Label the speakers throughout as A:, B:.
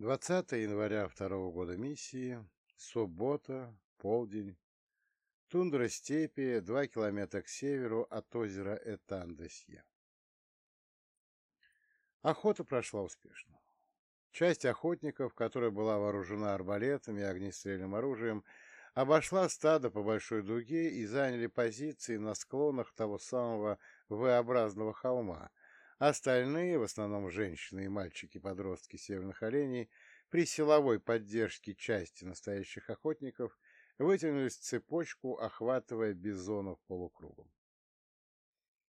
A: 20 января второго года миссии, суббота, полдень, тундра степи, два километра к северу от озера Этандесье. Охота прошла успешно. Часть охотников, которая была вооружена арбалетами и огнестрельным оружием, обошла стадо по большой дуге и заняли позиции на склонах того самого V-образного холма, Остальные, в основном женщины и мальчики-подростки северных оленей, при силовой поддержке части настоящих охотников вытянулись в цепочку, охватывая бизонов полукругом.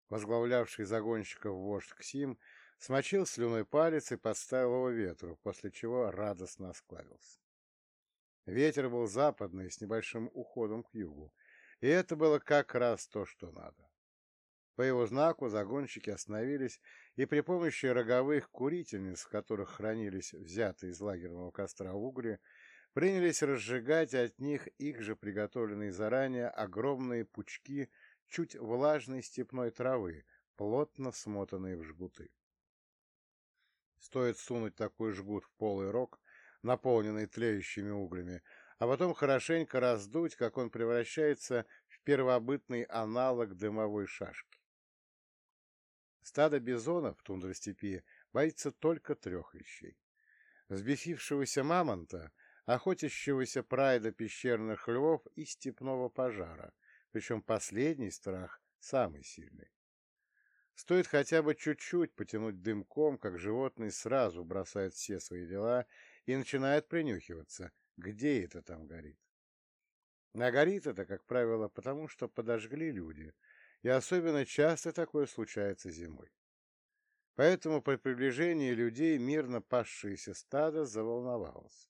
A: Возглавлявший загонщиков вождь Ксим смочил слюной палец и подставил его ветру, после чего радостно осклавился. Ветер был западный, с небольшим уходом к югу, и это было как раз то, что надо. По его знаку загонщики остановились и при помощи роговых курительниц, в которых хранились взятые из лагерного костра угли, принялись разжигать от них их же приготовленные заранее огромные пучки чуть влажной степной травы, плотно смотанные в жгуты. Стоит сунуть такой жгут в полый рог, наполненный тлеющими углями, а потом хорошенько раздуть, как он превращается в первобытный аналог дымовой шашки. Стадо бизонов в тундростепи боится только трех вещей. Взбесившегося мамонта, охотящегося прайда пещерных львов и степного пожара, причем последний страх самый сильный. Стоит хотя бы чуть-чуть потянуть дымком, как животные сразу бросают все свои дела и начинают принюхиваться, где это там горит. А горит это, как правило, потому что подожгли люди, и особенно часто такое случается зимой. Поэтому при приближении людей мирно пасшееся стадо заволновалось.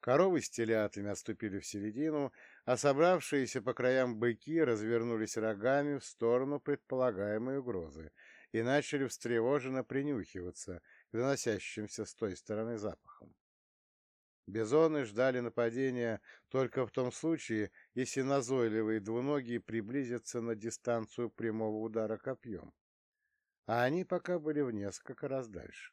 A: Коровы с телятами отступили в середину, а собравшиеся по краям быки развернулись рогами в сторону предполагаемой угрозы и начали встревоженно принюхиваться к доносящимся с той стороны запахам. Бизоны ждали нападения только в том случае, если назойливые двуногие приблизятся на дистанцию прямого удара копьем. А они пока были в несколько раз дальше.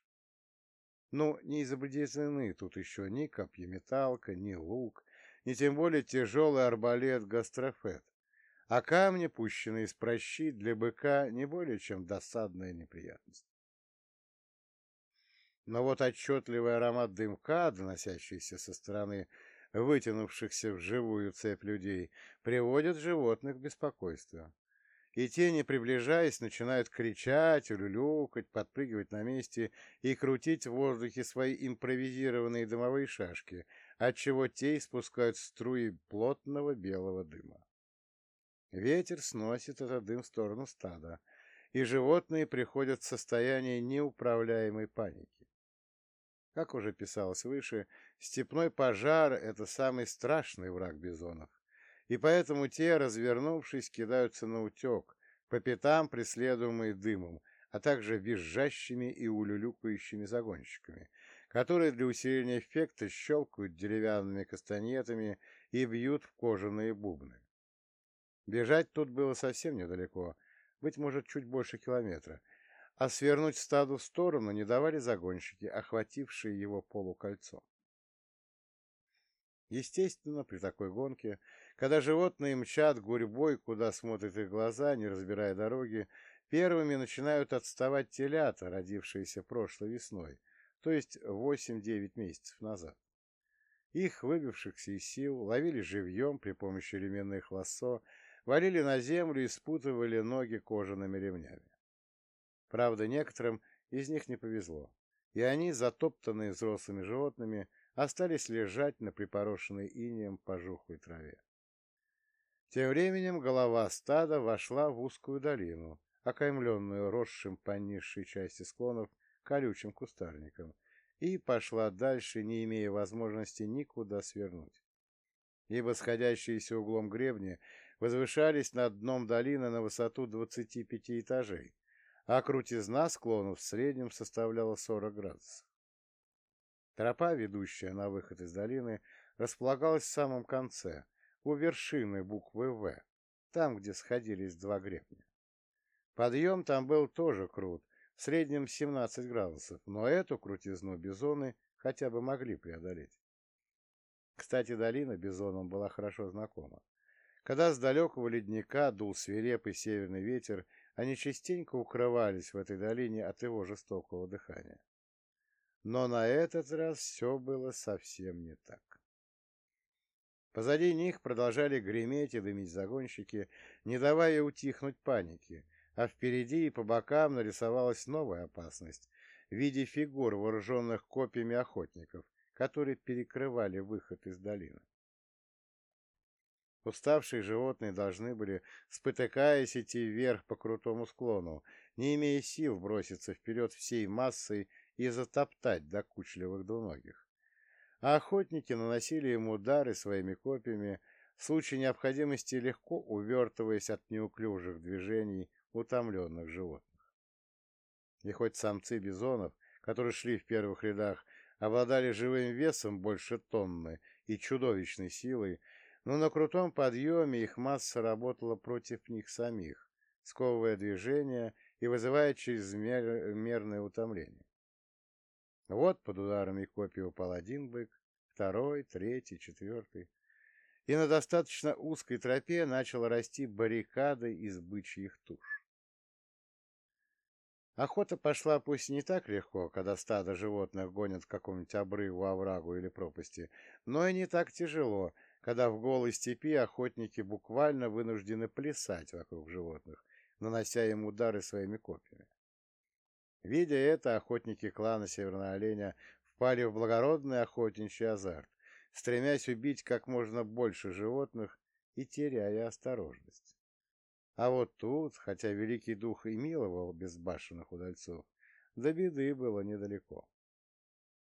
A: Ну, не изобретены тут еще ни копьеметалка, ни лук, ни тем более тяжелый арбалет гастрофет, а камни, пущенные из прощи, для быка не более чем досадная неприятность. Но вот отчетливый аромат дымка, доносящийся со стороны вытянувшихся в живую цепь людей, приводит животных в беспокойство. И те, не приближаясь, начинают кричать, улюлюкать, подпрыгивать на месте и крутить в воздухе свои импровизированные дымовые шашки, отчего те испускают струи плотного белого дыма. Ветер сносит этот дым в сторону стада, и животные приходят в состояние неуправляемой паники. Как уже писалось выше, степной пожар — это самый страшный враг бизонов, и поэтому те, развернувшись, кидаются на утек, по пятам преследуемые дымом, а также визжащими и улюлюкающими загонщиками, которые для усиления эффекта щелкают деревянными кастаньетами и бьют в кожаные бубны. Бежать тут было совсем недалеко, быть может, чуть больше километра, а свернуть стаду в сторону не давали загонщики, охватившие его полукольцом. Естественно, при такой гонке, когда животные мчат гурьбой, куда смотрят их глаза, не разбирая дороги, первыми начинают отставать телята, родившиеся прошлой весной, то есть 8-9 месяцев назад. Их, выбившихся из сил, ловили живьем при помощи ременных лассо, валили на землю и спутывали ноги кожаными ремнями. Правда, некоторым из них не повезло, и они, затоптанные взрослыми животными, остались лежать на припорошенной инеем пожухлой траве. Тем временем голова стада вошла в узкую долину, окаймленную росшим по низшей части склонов колючим кустарником, и пошла дальше, не имея возможности никуда свернуть. Ибо сходящиеся углом гребни возвышались над дном долины на высоту 25 этажей, а крутизна склонов в среднем составляла 40 градусов. Тропа, ведущая на выход из долины, располагалась в самом конце, у вершины буквы «В», там, где сходились два гребня. Подъем там был тоже крут, в среднем 17 градусов, но эту крутизну бизоны хотя бы могли преодолеть. Кстати, долина бизонам была хорошо знакома. Когда с далекого ледника дул свирепый северный ветер, они частенько укрывались в этой долине от его жестокого дыхания. Но на этот раз все было совсем не так. Позади них продолжали греметь и дымить загонщики, не давая утихнуть паники, а впереди и по бокам нарисовалась новая опасность в виде фигур, вооруженных копьями охотников, которые перекрывали выход из долины. Уставшие животные должны были, спотыкаясь, идти вверх по крутому склону, не имея сил броситься вперед всей массой и затоптать докучливых двуногих. А охотники наносили им удары своими копьями, в случае необходимости легко увертываясь от неуклюжих движений утомленных животных. И хоть самцы бизонов, которые шли в первых рядах, обладали живым весом больше тонны и чудовищной силой, но на крутом подъеме их масса работала против них самих, сковывая движение и вызывая чрезмерное утомление. Вот под ударами копий упал один бык, второй, третий, четвертый. И на достаточно узкой тропе начала расти баррикада из бычьих туш. Охота пошла пусть не так легко, когда стадо животных гонят к какому-нибудь обрыву, оврагу или пропасти, но и не так тяжело, когда в голой степи охотники буквально вынуждены плясать вокруг животных, нанося им удары своими копьями. Видя это, охотники клана Северного Оленя впали в благородный охотничий азарт, стремясь убить как можно больше животных и теряя осторожность. А вот тут, хотя Великий Дух и миловал безбашенных удальцов, до беды было недалеко.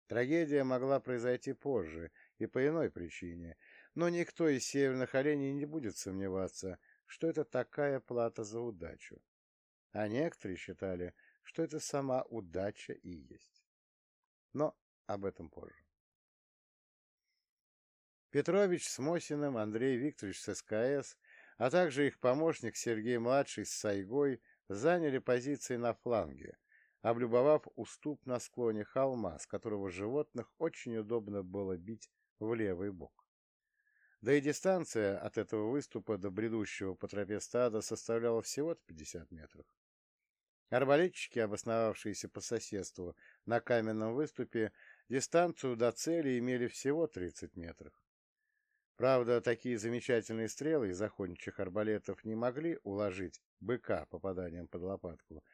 A: Трагедия могла произойти позже и по иной причине, но никто из северных оленей не будет сомневаться, что это такая плата за удачу. А некоторые считали, что это сама удача и есть. Но об этом позже. Петрович с Мосиным, Андрей Викторович с СКС, а также их помощник Сергей-младший с Сайгой заняли позиции на фланге, облюбовав уступ на склоне холма, с которого животных очень удобно было бить в левый бок. Да и дистанция от этого выступа до бредущего по тропе стада составляла всего-то 50 метров. Арбалетчики, обосновавшиеся по соседству на каменном выступе, дистанцию до цели имели всего 30 метров. Правда, такие замечательные стрелы из охотничьих арбалетов не могли уложить быка попаданием под лопатку,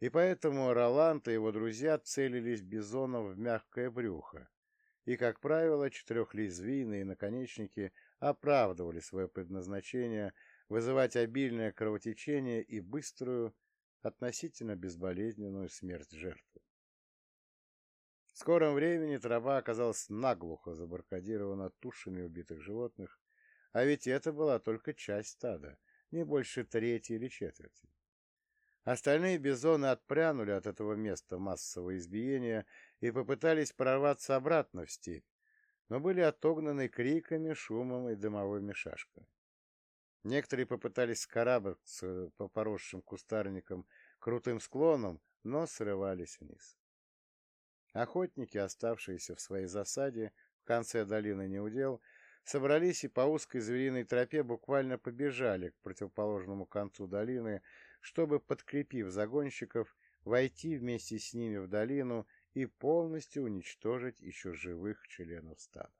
A: и поэтому Роланд и его друзья целились бизоном в мягкое брюхо, и, как правило, четырехлезвийные наконечники оправдывали свое предназначение вызывать обильное кровотечение и быструю, относительно безболезненную смерть жертвы. В скором времени тропа оказалась наглухо забаркадирована тушами убитых животных, а ведь это была только часть стада, не больше трети или четверти. Остальные бизоны отпрянули от этого места массового избиения и попытались прорваться обратно в степь, но были отогнаны криками, шумом и дымовыми шашками. Некоторые попытались скарабкаться по поросшим кустарникам крутым склоном, но срывались вниз. Охотники, оставшиеся в своей засаде в конце долины Неудел, собрались и по узкой звериной тропе буквально побежали к противоположному концу долины, чтобы, подкрепив загонщиков, войти вместе с ними в долину и полностью уничтожить еще живых членов стада.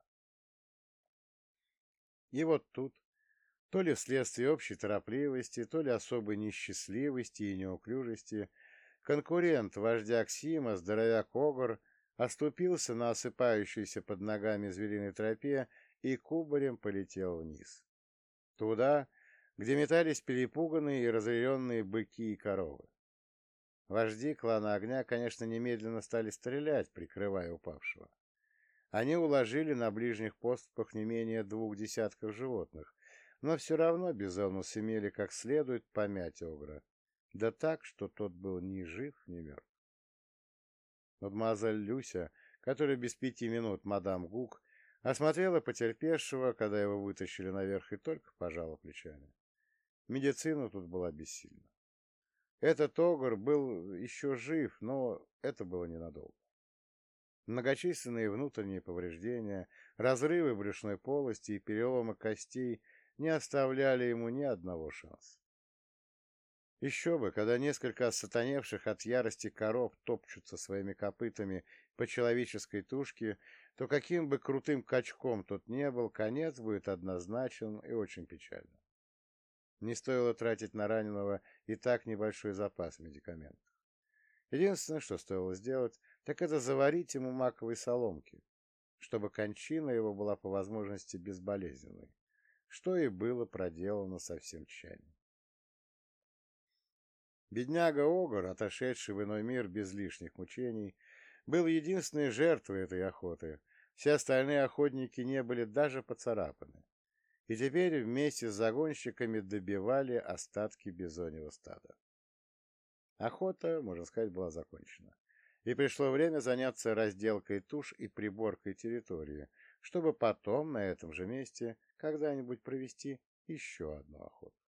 A: И вот тут, то ли вследствие общей торопливости, то ли особой несчастливости и неуклюжести, конкурент вождя Ксима, здоровяк Огр, оступился на осыпающейся под ногами звериной тропе и кубарем полетел вниз. Туда, где метались перепуганные и разъяренные быки и коровы. Вожди клана огня, конечно, немедленно стали стрелять, прикрывая упавшего. Они уложили на ближних поступах не менее двух десятков животных, но все равно бизону сумели как следует помять огра, да так, что тот был ни жив, ни мертв. Мадемуазель Люся, которая без пяти минут мадам Гук, осмотрела потерпевшего, когда его вытащили наверх, и только пожала плечами. Медицина тут была бессильна. Этот огр был еще жив, но это было ненадолго. Многочисленные внутренние повреждения, разрывы брюшной полости и переломы костей не оставляли ему ни одного шанса. Еще бы, когда несколько сатаневших от ярости коров топчутся своими копытами по человеческой тушке, то каким бы крутым качком тот не был, конец будет однозначен и очень печальным. Не стоило тратить на раненого и так небольшой запас медикаментов. Единственное, что стоило сделать, так это заварить ему маковой соломки, чтобы кончина его была по возможности безболезненной, что и было проделано со всем тщанием. Бедняга Огр, отошедший в иной мир без лишних мучений, был единственной жертвой этой охоты. Все остальные охотники не были даже поцарапаны. И теперь вместе с загонщиками добивали остатки бизоньего стада. Охота, можно сказать, была закончена. И пришло время заняться разделкой туш и приборкой территории, чтобы потом на этом же месте когда-нибудь провести еще одну охоту.